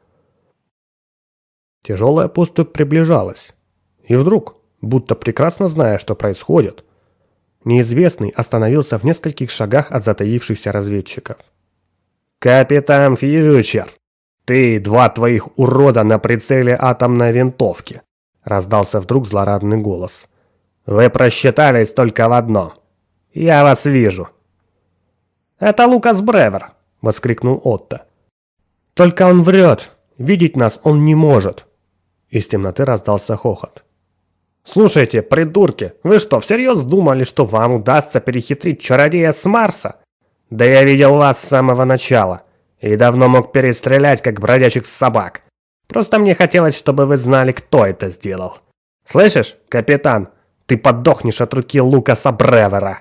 Тяжелая поступь приближалась. И вдруг, будто прекрасно зная, что происходит, неизвестный остановился в нескольких шагах от затаившихся разведчиков. «Капитан Фьючер, ты и два твоих урода на прицеле атомной винтовки!» раздался вдруг злорадный голос. «Вы просчитались только в одном. «Я вас вижу». «Это Лукас Бревер!» — воскликнул Отто. «Только он врет. Видеть нас он не может». Из темноты раздался хохот. «Слушайте, придурки, вы что, всерьез думали, что вам удастся перехитрить чародея с Марса? Да я видел вас с самого начала и давно мог перестрелять, как бродячих собак. Просто мне хотелось, чтобы вы знали, кто это сделал. Слышишь, капитан, ты подохнешь от руки Лукаса Бревера!»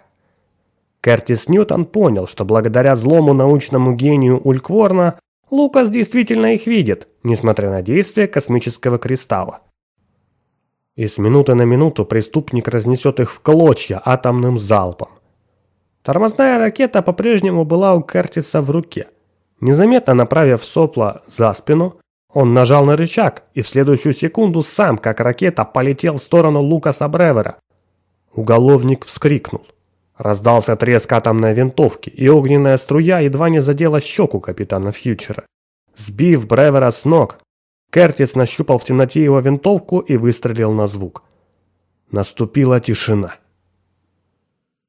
Кертис Ньютон понял, что благодаря злому научному гению Улькворна Лукас действительно их видит, несмотря на действие космического кристалла. И с минуты на минуту преступник разнесет их в клочья атомным залпом. Тормозная ракета по-прежнему была у Кертиса в руке. Незаметно направив сопла за спину, он нажал на рычаг и в следующую секунду сам, как ракета, полетел в сторону Лукаса Бревера. Уголовник вскрикнул. Раздался треск атомной винтовки, и огненная струя едва не задела щеку капитана Фьючера. Сбив Бревера с ног, Кертис нащупал в темноте его винтовку и выстрелил на звук. Наступила тишина.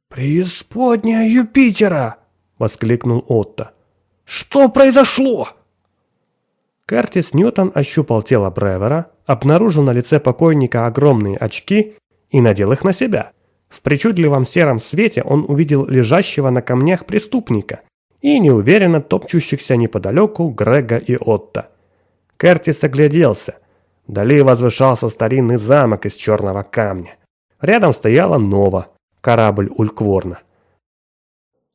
«Преисподняя Юпитера!» — воскликнул Отто. «Что произошло?» Кертис Ньютон ощупал тело Бревера, обнаружил на лице покойника огромные очки и надел их на себя. В причудливом сером свете он увидел лежащего на камнях преступника и неуверенно топчущихся неподалеку Грега и Отто. Кертис огляделся. Вдали возвышался старинный замок из черного камня. Рядом стояла Нова, корабль Улькворна.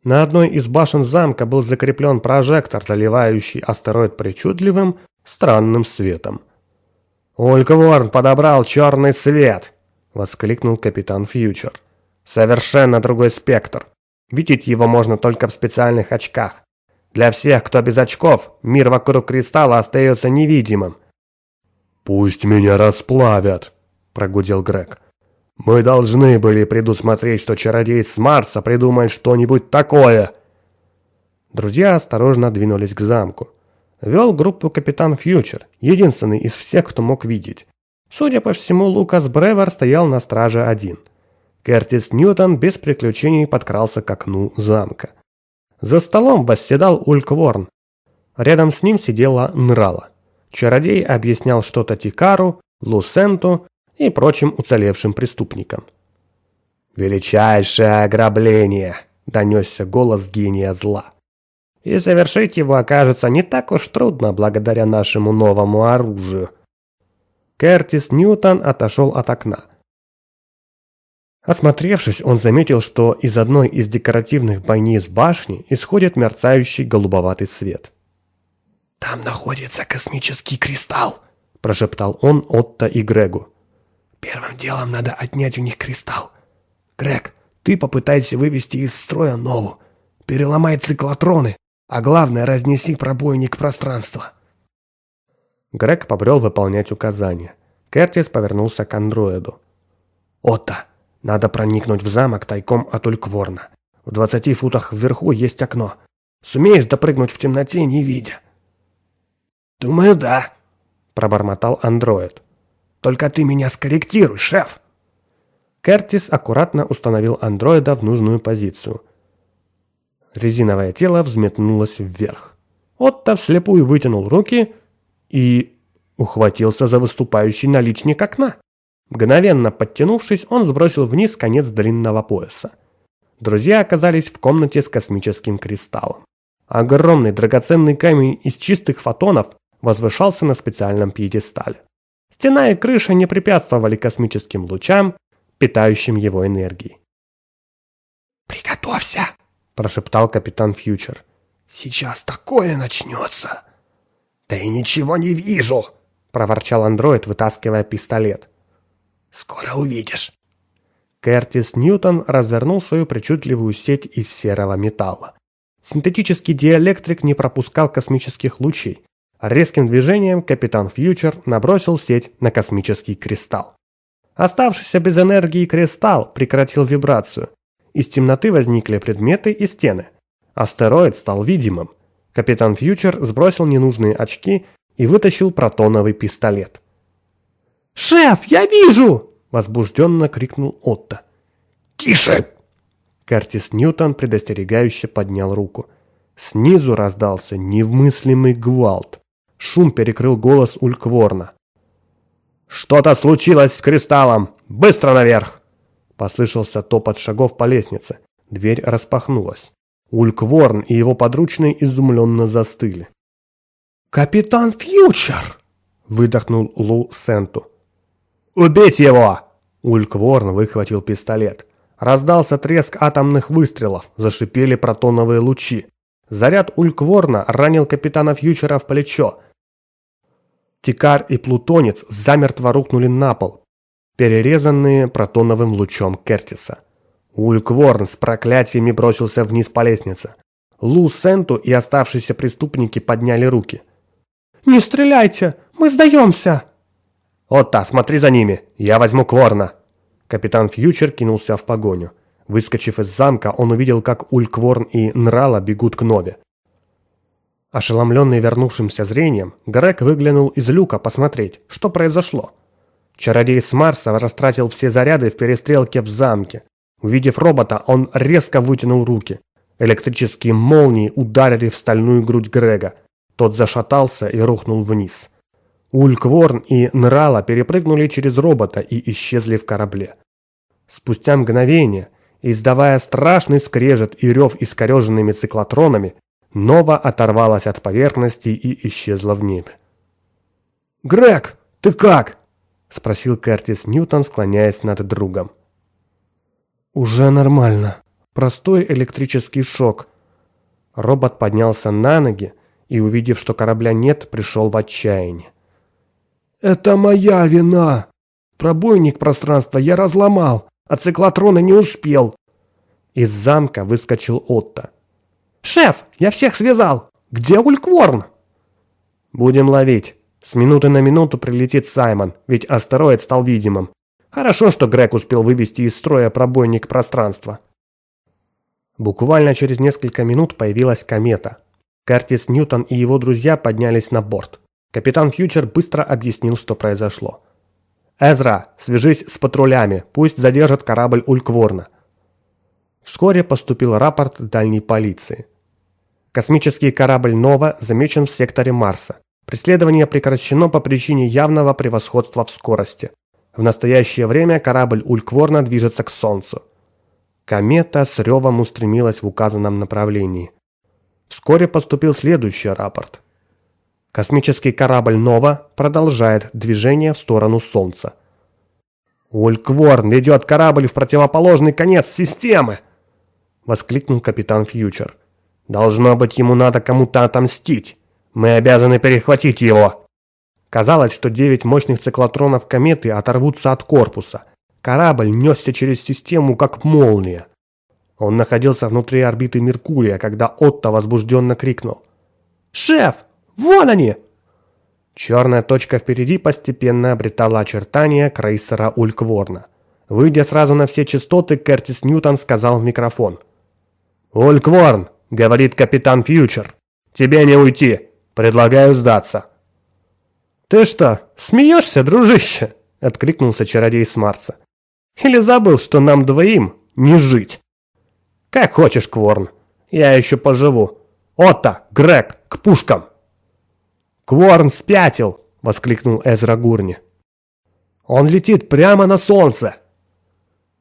На одной из башен замка был закреплен прожектор, заливающий астероид причудливым, странным светом. «Улькворн подобрал черный свет!» — воскликнул капитан Фьючер. Совершенно другой спектр. Видеть его можно только в специальных очках. Для всех, кто без очков, мир вокруг кристалла остается невидимым. «Пусть меня расплавят», – прогудел Грег. «Мы должны были предусмотреть, что чародей с Марса придумает что-нибудь такое». Друзья осторожно двинулись к замку. Вел группу капитан Фьючер, единственный из всех, кто мог видеть. Судя по всему, Лукас Бревер стоял на страже один – Кертис Ньютон без приключений подкрался к окну замка. За столом восседал Улькворн. Рядом с ним сидела Нрала. Чародей объяснял что-то Тикару, Лусенту и прочим уцелевшим преступникам. «Величайшее ограбление!» – донесся голос гения зла. И совершить его окажется не так уж трудно благодаря нашему новому оружию. Кертис Ньютон отошел от окна. Осмотревшись, он заметил, что из одной из декоративных бойниц башни исходит мерцающий голубоватый свет. «Там находится космический кристалл», – прошептал он Отто и Грегу. «Первым делом надо отнять у них кристалл. Грег, ты попытайся вывести из строя нову. Переломай циклотроны, а главное, разнеси пробойник пространства». Грег побрел выполнять указания. Кертис повернулся к андроиду. «Отто, надо проникнуть в замок тайком от Улькворна. В двадцати футах вверху есть окно. Сумеешь допрыгнуть в темноте, не видя?» «Думаю, да», – пробормотал андроид. «Только ты меня скорректируй, шеф!» Кертис аккуратно установил андроида в нужную позицию. Резиновое тело взметнулось вверх. Отто вслепую вытянул руки и ухватился за выступающий наличник окна. Мгновенно подтянувшись, он сбросил вниз конец длинного пояса. Друзья оказались в комнате с космическим кристаллом. Огромный драгоценный камень из чистых фотонов возвышался на специальном пьедестале. Стена и крыша не препятствовали космическим лучам, питающим его энергией. «Приготовься!» – прошептал капитан Фьючер. «Сейчас такое начнется!» «Да и ничего не вижу!» – проворчал андроид, вытаскивая пистолет. «Скоро увидишь!» Кертис Ньютон развернул свою причудливую сеть из серого металла. Синтетический диэлектрик не пропускал космических лучей. Резким движением капитан Фьючер набросил сеть на космический кристалл. Оставшийся без энергии кристалл прекратил вибрацию. Из темноты возникли предметы и стены. Астероид стал видимым. Капитан Фьючер сбросил ненужные очки и вытащил протоновый пистолет. «Шеф, я вижу!» – возбужденно крикнул Отто. «Тише!» Кертис Ньютон предостерегающе поднял руку. Снизу раздался невмыслимый гвалт. Шум перекрыл голос Улькворна. «Что-то случилось с кристаллом! Быстро наверх!» Послышался топот шагов по лестнице. Дверь распахнулась. Улькворн и его подручные изумленно застыли. «Капитан Фьючер!» – выдохнул Лу Сенту. «Убить его!» Улькворн выхватил пистолет. Раздался треск атомных выстрелов, зашипели протоновые лучи. Заряд Улькворна ранил капитана Фьючера в плечо. Тикар и Плутонец замертво рухнули на пол, перерезанные протоновым лучом Кертиса. Улькворн с проклятиями бросился вниз по лестнице. Лу Сенту и оставшиеся преступники подняли руки. «Не стреляйте! Мы сдаемся!» «Отта, смотри за ними! Я возьму Кворна!» Капитан Фьючер кинулся в погоню. Выскочив из замка, он увидел, как Улькворн и Нрала бегут к Нове. Ошеломленный вернувшимся зрением, Грег выглянул из люка посмотреть, что произошло. Чародей с Марса растратил все заряды в перестрелке в замке. Увидев робота, он резко вытянул руки. Электрические молнии ударили в стальную грудь Грега. Тот зашатался и рухнул вниз. Улькворн и Нрала перепрыгнули через робота и исчезли в корабле. Спустя мгновение, издавая страшный скрежет и рев искореженными циклотронами, Нова оторвалась от поверхности и исчезла в небе. «Грег, ты как?» – спросил Кертис Ньютон, склоняясь над другом. «Уже нормально. Простой электрический шок». Робот поднялся на ноги и, увидев, что корабля нет, пришел в отчаяние. «Это моя вина! Пробойник пространства я разломал, а циклотрона не успел!» Из замка выскочил Отто. «Шеф, я всех связал! Где Улькворн?» «Будем ловить. С минуты на минуту прилетит Саймон, ведь астероид стал видимым. Хорошо, что Грег успел вывести из строя пробойник пространства. Буквально через несколько минут появилась комета. Кертис Ньютон и его друзья поднялись на борт. Капитан Фьючер быстро объяснил, что произошло. «Эзра, свяжись с патрулями, пусть задержат корабль Улькворна». Вскоре поступил рапорт дальней полиции. Космический корабль «Нова» замечен в секторе Марса. Преследование прекращено по причине явного превосходства в скорости. В настоящее время корабль Улькворна движется к Солнцу. Комета с ревом устремилась в указанном направлении. Вскоре поступил следующий рапорт. Космический корабль «Нова» продолжает движение в сторону Солнца. «Улькворн ведет корабль в противоположный конец системы!» — воскликнул капитан Фьючер. «Должно быть, ему надо кому-то отомстить. Мы обязаны перехватить его!» Казалось, что девять мощных циклотронов кометы оторвутся от корпуса. Корабль несся через систему, как молния. Он находился внутри орбиты Меркурия, когда Отто возбужденно крикнул. «Шеф, вон они!» Черная точка впереди постепенно обретала очертания крейсера Улькворна. Выйдя сразу на все частоты, Кертис Ньютон сказал в микрофон. «Улькворн!» — говорит капитан Фьючер. «Тебе не уйти. Предлагаю сдаться». «Ты что, смеешься, дружище?» — откликнулся чародей с Марса. «Или забыл, что нам двоим не жить?» «Как хочешь, Кворн. Я еще поживу. Отто, Грег, к пушкам!» «Кворн спятил!» — воскликнул Эзра Гурни. «Он летит прямо на солнце!»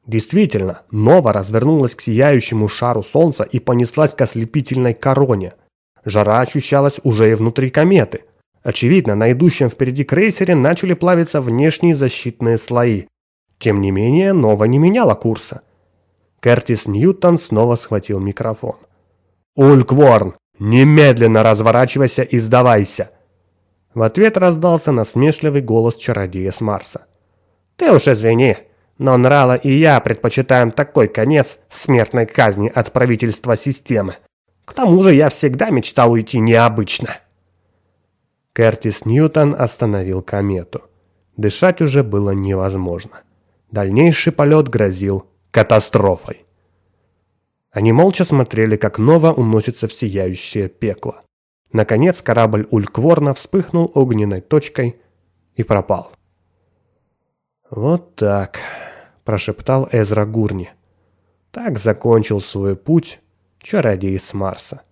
Действительно, Нова развернулась к сияющему шару солнца и понеслась к ослепительной короне. Жара ощущалась уже и внутри кометы. Очевидно, на идущем впереди крейсере начали плавиться внешние защитные слои. Тем не менее, Нова не меняла курса. Кертис Ньютон снова схватил микрофон. «Улькворн, немедленно разворачивайся и сдавайся!» В ответ раздался насмешливый голос чародея с Марса. «Ты уж извини, но Нрала и я предпочитаем такой конец смертной казни от правительства системы. К тому же я всегда мечтал уйти необычно». Кертис Ньютон остановил комету. Дышать уже было невозможно. Дальнейший полет грозил катастрофой. Они молча смотрели, как Нова уносится в сияющее пекло. Наконец корабль Улькворна вспыхнул огненной точкой и пропал. «Вот так», – прошептал Эзра Гурни. Так закончил свой путь чародей с Марса.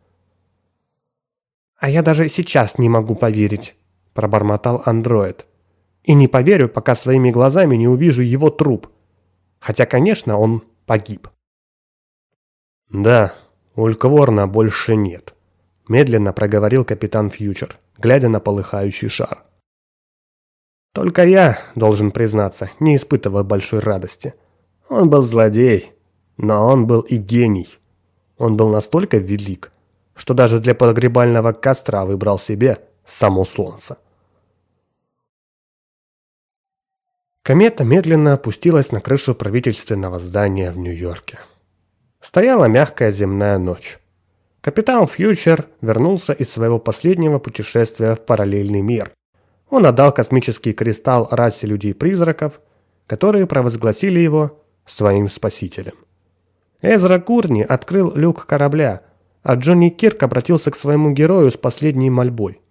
«А я даже сейчас не могу поверить», – пробормотал андроид. «И не поверю, пока своими глазами не увижу его труп. Хотя, конечно, он погиб. «Да, Улькворна больше нет», – медленно проговорил капитан Фьючер, глядя на полыхающий шар. «Только я, должен признаться, не испытывал большой радости. Он был злодей, но он был и гений. Он был настолько велик, что даже для погребального костра выбрал себе само солнце. Комета медленно опустилась на крышу правительственного здания в Нью-Йорке. Стояла мягкая земная ночь. Капитан Фьючер вернулся из своего последнего путешествия в параллельный мир. Он отдал космический кристалл расе людей-призраков, которые провозгласили его своим спасителем. Эзра Курни открыл люк корабля, а Джонни Кирк обратился к своему герою с последней мольбой.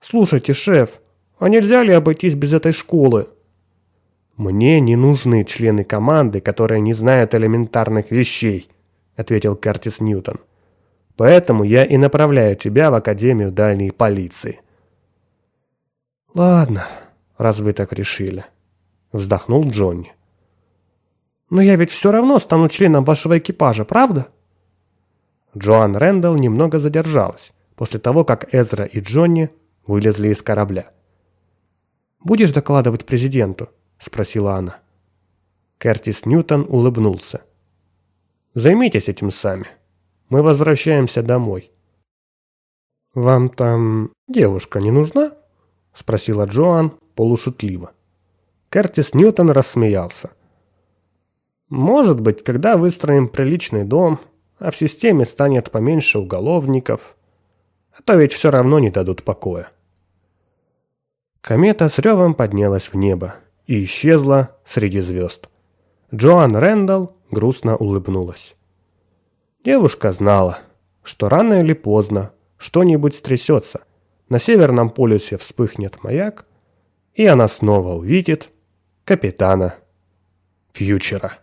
«Слушайте, шеф, а нельзя ли обойтись без этой школы?» «Мне не нужны члены команды, которые не знают элементарных вещей», ответил Кертис Ньютон. «Поэтому я и направляю тебя в Академию дальней полиции». «Ладно, раз вы так решили», вздохнул Джонни. «Но я ведь все равно стану членом вашего экипажа, правда?» Джоан Рэндалл немного задержалась после того, как Эзра и Джонни вылезли из корабля. «Будешь докладывать президенту?» спросила она. Кертис Ньютон улыбнулся. «Займитесь этим сами. Мы возвращаемся домой». «Вам там девушка не нужна?» – спросила Джоан полушутливо. Кертис Ньютон рассмеялся. «Может быть, когда выстроим приличный дом, а в системе станет поменьше уголовников, а то ведь все равно не дадут покоя». Комета с ревом поднялась в небо и исчезла среди звезд. Джоан Рэндалл грустно улыбнулась. Девушка знала, что рано или поздно что-нибудь стрясется. На Северном полюсе вспыхнет маяк, и она снова увидит капитана Фьючера.